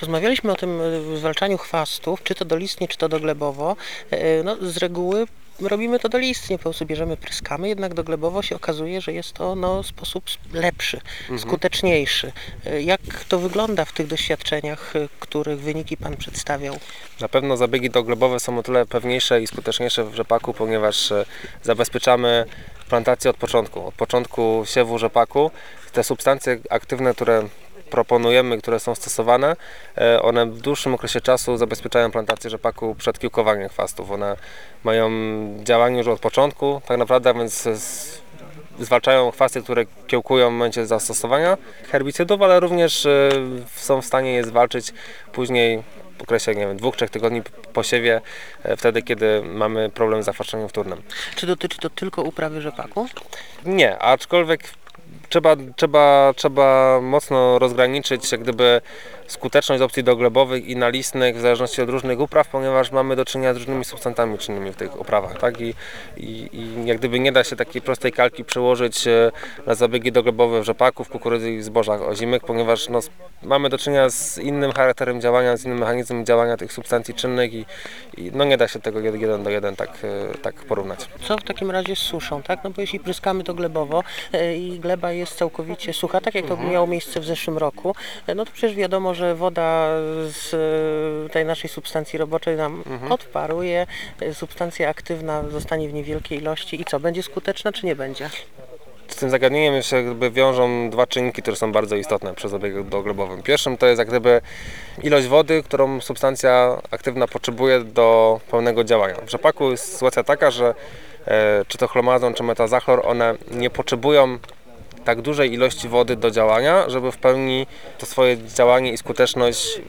Rozmawialiśmy o tym e, zwalczaniu chwastów, czy to dolistnie, czy to doglebowo. E, No, z reguły robimy to dolistnie, po prostu bierzemy, pryskamy, jednak doglebowo się okazuje, że jest to no, sposób lepszy, skuteczniejszy. E, Jak to wygląda w tych doświadczeniach, e, których wyniki Pan przedstawiał? Na pewno zabiegi doglebowe są o tyle pewniejsze i skuteczniejsze w rzepaku, ponieważ e, zabezpieczamy plantację od początku. Od początku siewu rzepaku te substancje aktywne, które proponujemy, które są stosowane, e, one w dłuższym okresie czasu zabezpieczają plantację rzepaku przed kiełkowaniem chwastów. One mają działanie już od początku, tak naprawdę, więc zwalczają chwasty, które kiełkują w momencie zastosowania herbicydów, ale również e, są w stanie je zwalczyć później w okresie nie wiem, dwóch, trzech tygodni po siewie, e, wtedy kiedy mamy problem z zakwaszczeniem wtórnym. Czy dotyczy to tylko uprawy rzepaku? Nie, aczkolwiek trzeba, trzeba, trzeba mocno rozgraniczyć jak gdyby skuteczność opcji doglebowych i nalistnych w zależności od różnych upraw, ponieważ mamy do czynienia z różnymi substancjami czynnymi w tych uprawach, tak? I, i, i jak gdyby nie da się takiej prostej kalki przełożyć e, na zabiegi doglebowe w rzepaku, w kukurydzy i w zbożach ozimych, ponieważ no, mamy do czynienia z innym charakterem działania, z innym mechanizmem działania tych substancji czynnych i, i no nie da się tego jed- jeden do jeden tak, e, tak porównać. Co w takim razie z suszą, tak? No bo jeśli pryskamy to glebowo e, i gleba jest całkowicie sucha, tak jak to miało miejsce w zeszłym roku, no to przecież wiadomo, że woda z e, tej naszej substancji roboczej nam odparuje, e, substancja aktywna zostanie w niewielkiej ilości i co, będzie skuteczna czy nie będzie? Z tym zagadnieniem się jakby wiążą dwa czynniki, które są bardzo istotne przy zabiegu doglebowym. Pierwszym to jest jak gdyby ilość wody, którą substancja aktywna potrzebuje do pełnego działania. W rzepaku jest sytuacja taka, że e, czy to chlomazon, czy metazachlor, one nie potrzebują tak dużej ilości wody do działania, żeby w pełni to swoje działanie i skuteczność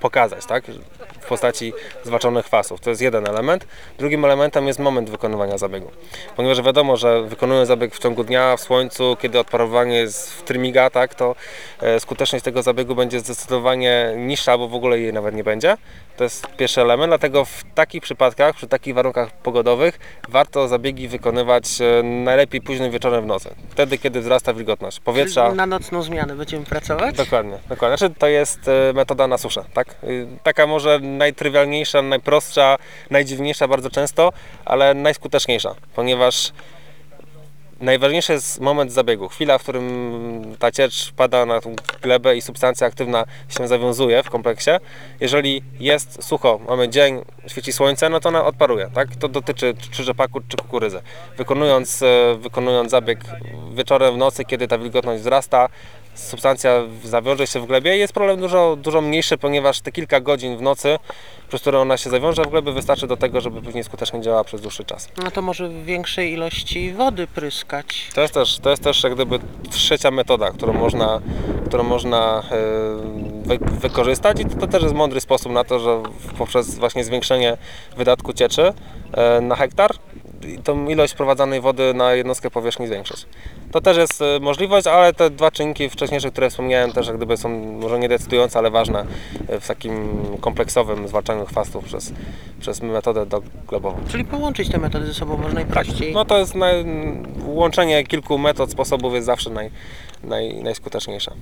pokazać, tak? W postaci zwalczonych chwastów. To jest jeden element. Drugim elementem jest moment wykonywania zabiegu. Ponieważ wiadomo, że wykonuję zabieg w ciągu dnia, w słońcu, kiedy odparowanie jest w trymiga, tak, to e, skuteczność tego zabiegu będzie zdecydowanie niższa, albo w ogóle jej nawet nie będzie. To jest pierwszy element, dlatego w takich przypadkach, przy takich warunkach pogodowych, warto zabiegi wykonywać e, najlepiej późnym wieczorem w nocy. Wtedy, kiedy wzrasta wilgotność powietrza. Na nocną zmianę będziemy pracować? Dokładnie, dokładnie. Znaczy, to jest e, metoda na suszę, tak? Taka może najtrywialniejsza, najprostsza, najdziwniejsza bardzo często, ale najskuteczniejsza, ponieważ najważniejszy jest moment zabiegu, chwila, w którym ta ciecz pada na tą glebę i substancja aktywna się zawiązuje w kompleksie. Jeżeli jest sucho, mamy dzień, świeci słońce, no to ona odparuje, tak? To dotyczy czy rzepaku, czy kukurydzy. Wykonując, e, wykonując zabieg wieczorem, w nocy, kiedy ta wilgotność wzrasta, substancja zawiąże się w glebie i jest problem dużo, dużo mniejszy, ponieważ te kilka godzin w nocy, przez które ona się zawiąże w glebie, wystarczy do tego, żeby później skutecznie działała przez dłuższy czas. No to może w większej ilości wody pryskać. To jest też, to jest też jak gdyby trzecia metoda, którą można, którą można e, wy, wykorzystać i to, to też jest mądry sposób na to, że poprzez właśnie zwiększenie wydatku cieczy e, na hektar tą ilość wprowadzanej wody na jednostkę powierzchni zwiększyć. To też jest e, możliwość, ale te dwa czynniki wcześniejsze, które wspomniałem też jak gdyby są może nie decydujące, ale ważne e, w takim kompleksowym zwalczaniu chwastów przez, przez metodę doglebową. Czyli połączyć te metody ze sobą może najprościej. No to jest naj, łączenie kilku metod, sposobów jest zawsze naj, naj, najskuteczniejsze.